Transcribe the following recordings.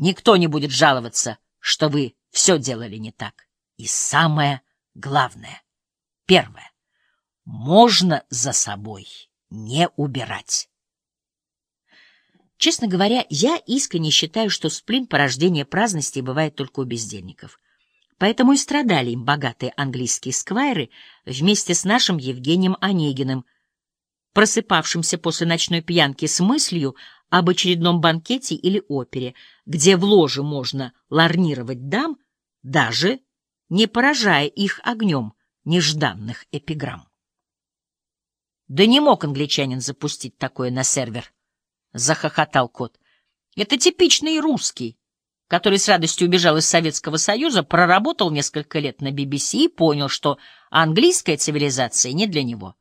Никто не будет жаловаться, что вы все делали не так. И самое главное, первое, можно за собой не убирать. Честно говоря, я искренне считаю, что сплин порождение праздности бывает только у бездельников. Поэтому и страдали им богатые английские сквайры вместе с нашим Евгением Онегиным, просыпавшимся после ночной пьянки с мыслью об очередном банкете или опере, где в ложе можно ларнировать дам, даже не поражая их огнем нежданных эпиграмм. Да не мог англичанин запустить такое на сервер, — захохотал кот. Это типичный русский, который с радостью убежал из Советского Союза, проработал несколько лет на BBC и понял, что английская цивилизация не для него.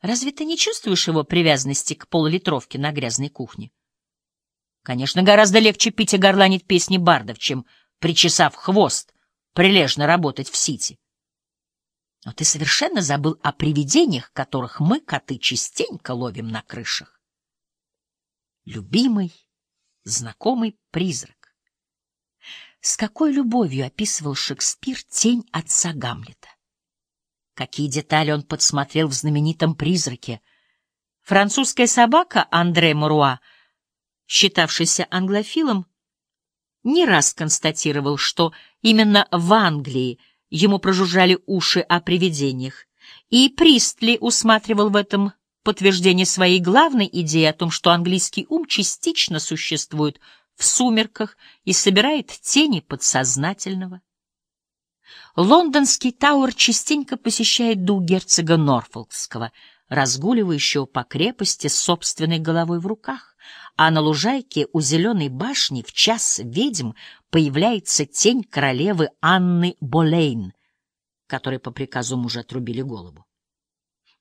Разве ты не чувствуешь его привязанности к полулитровке на грязной кухне? Конечно, гораздо легче пить и горланить песни бардов, чем, причесав хвост, прилежно работать в Сити. Но ты совершенно забыл о привидениях, которых мы, коты, частенько ловим на крышах. Любимый, знакомый призрак. С какой любовью описывал Шекспир тень отца Гамлета? Какие детали он подсмотрел в знаменитом «Призраке». Французская собака Андре Муруа, считавшийся англофилом, не раз констатировал, что именно в Англии ему прожужжали уши о привидениях, и Пристли усматривал в этом подтверждение своей главной идеи о том, что английский ум частично существует в сумерках и собирает тени подсознательного. Лондонский Тауэр частенько посещает дух герцога Норфолкского, разгуливающего по крепости с собственной головой в руках, а на лужайке у зеленой башни в час ведьм появляется тень королевы Анны Болейн, которой по приказу мужа отрубили голову.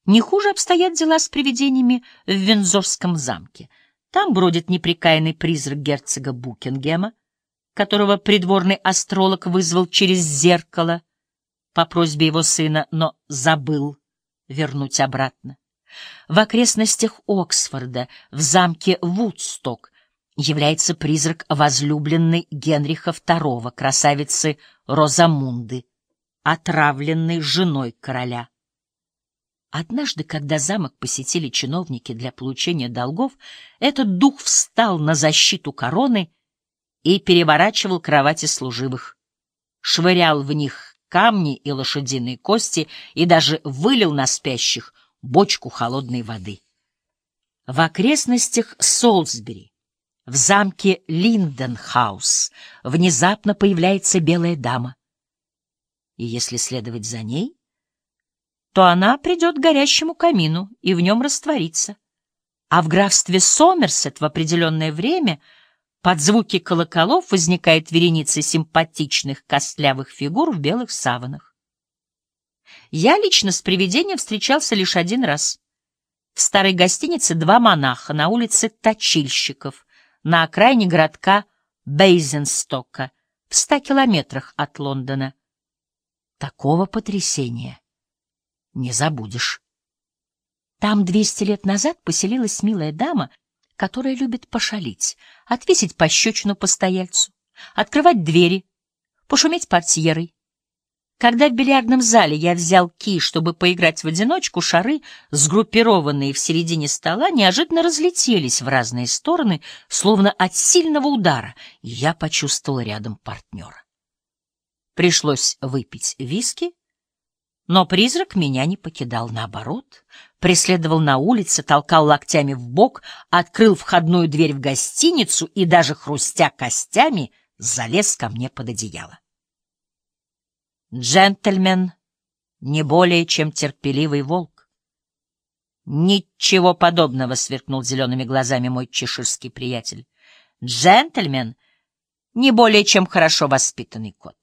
Не хуже обстоят дела с привидениями в Вензорском замке. Там бродит неприкаянный призрак герцога Букингема, которого придворный астролог вызвал через зеркало по просьбе его сына, но забыл вернуть обратно. В окрестностях Оксфорда, в замке Вудсток, является призрак возлюбленной Генриха II, красавицы Розамунды, отравленной женой короля. Однажды, когда замок посетили чиновники для получения долгов, этот дух встал на защиту короны и переворачивал кровати служивых, швырял в них камни и лошадиные кости и даже вылил на спящих бочку холодной воды. В окрестностях Солсбери в замке Линденхаус внезапно появляется белая дама. И если следовать за ней, то она придет к горящему камину и в нем растворится. А в графстве Сомерсет в определенное время под звуки колоколов возникает вереница симпатичных костлявых фигур в белых саванах. Я лично с привидением встречался лишь один раз. В старой гостинице два монаха на улице Точильщиков — на окраине городка Бейзенстока, в ста километрах от Лондона. Такого потрясения не забудешь. Там двести лет назад поселилась милая дама, которая любит пошалить, отвесить пощечину постояльцу, открывать двери, пошуметь портьерой, когда в бильярдном зале я взял ки, чтобы поиграть в одиночку, шары, сгруппированные в середине стола, неожиданно разлетелись в разные стороны, словно от сильного удара, и я почувствовал рядом партнера. Пришлось выпить виски, но призрак меня не покидал, наоборот, преследовал на улице, толкал локтями в бок, открыл входную дверь в гостиницу и даже хрустя костями залез ко мне под одеяло. Джентльмен не более, чем терпеливый волк. Ничего подобного, — сверкнул зелеными глазами мой чеширский приятель. Джентльмен не более, чем хорошо воспитанный кот.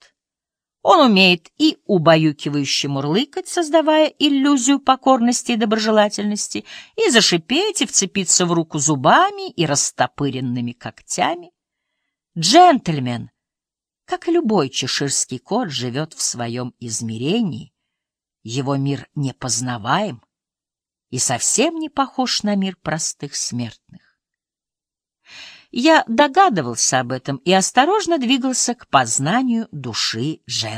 Он умеет и убаюкивающе мурлыкать, создавая иллюзию покорности и доброжелательности, и зашипеть, и вцепиться в руку зубами и растопыренными когтями. Джентльмен — как и любой чеширский кот живет в своем измерении, его мир непознаваем и совсем не похож на мир простых смертных. Я догадывался об этом и осторожно двигался к познанию души Жен.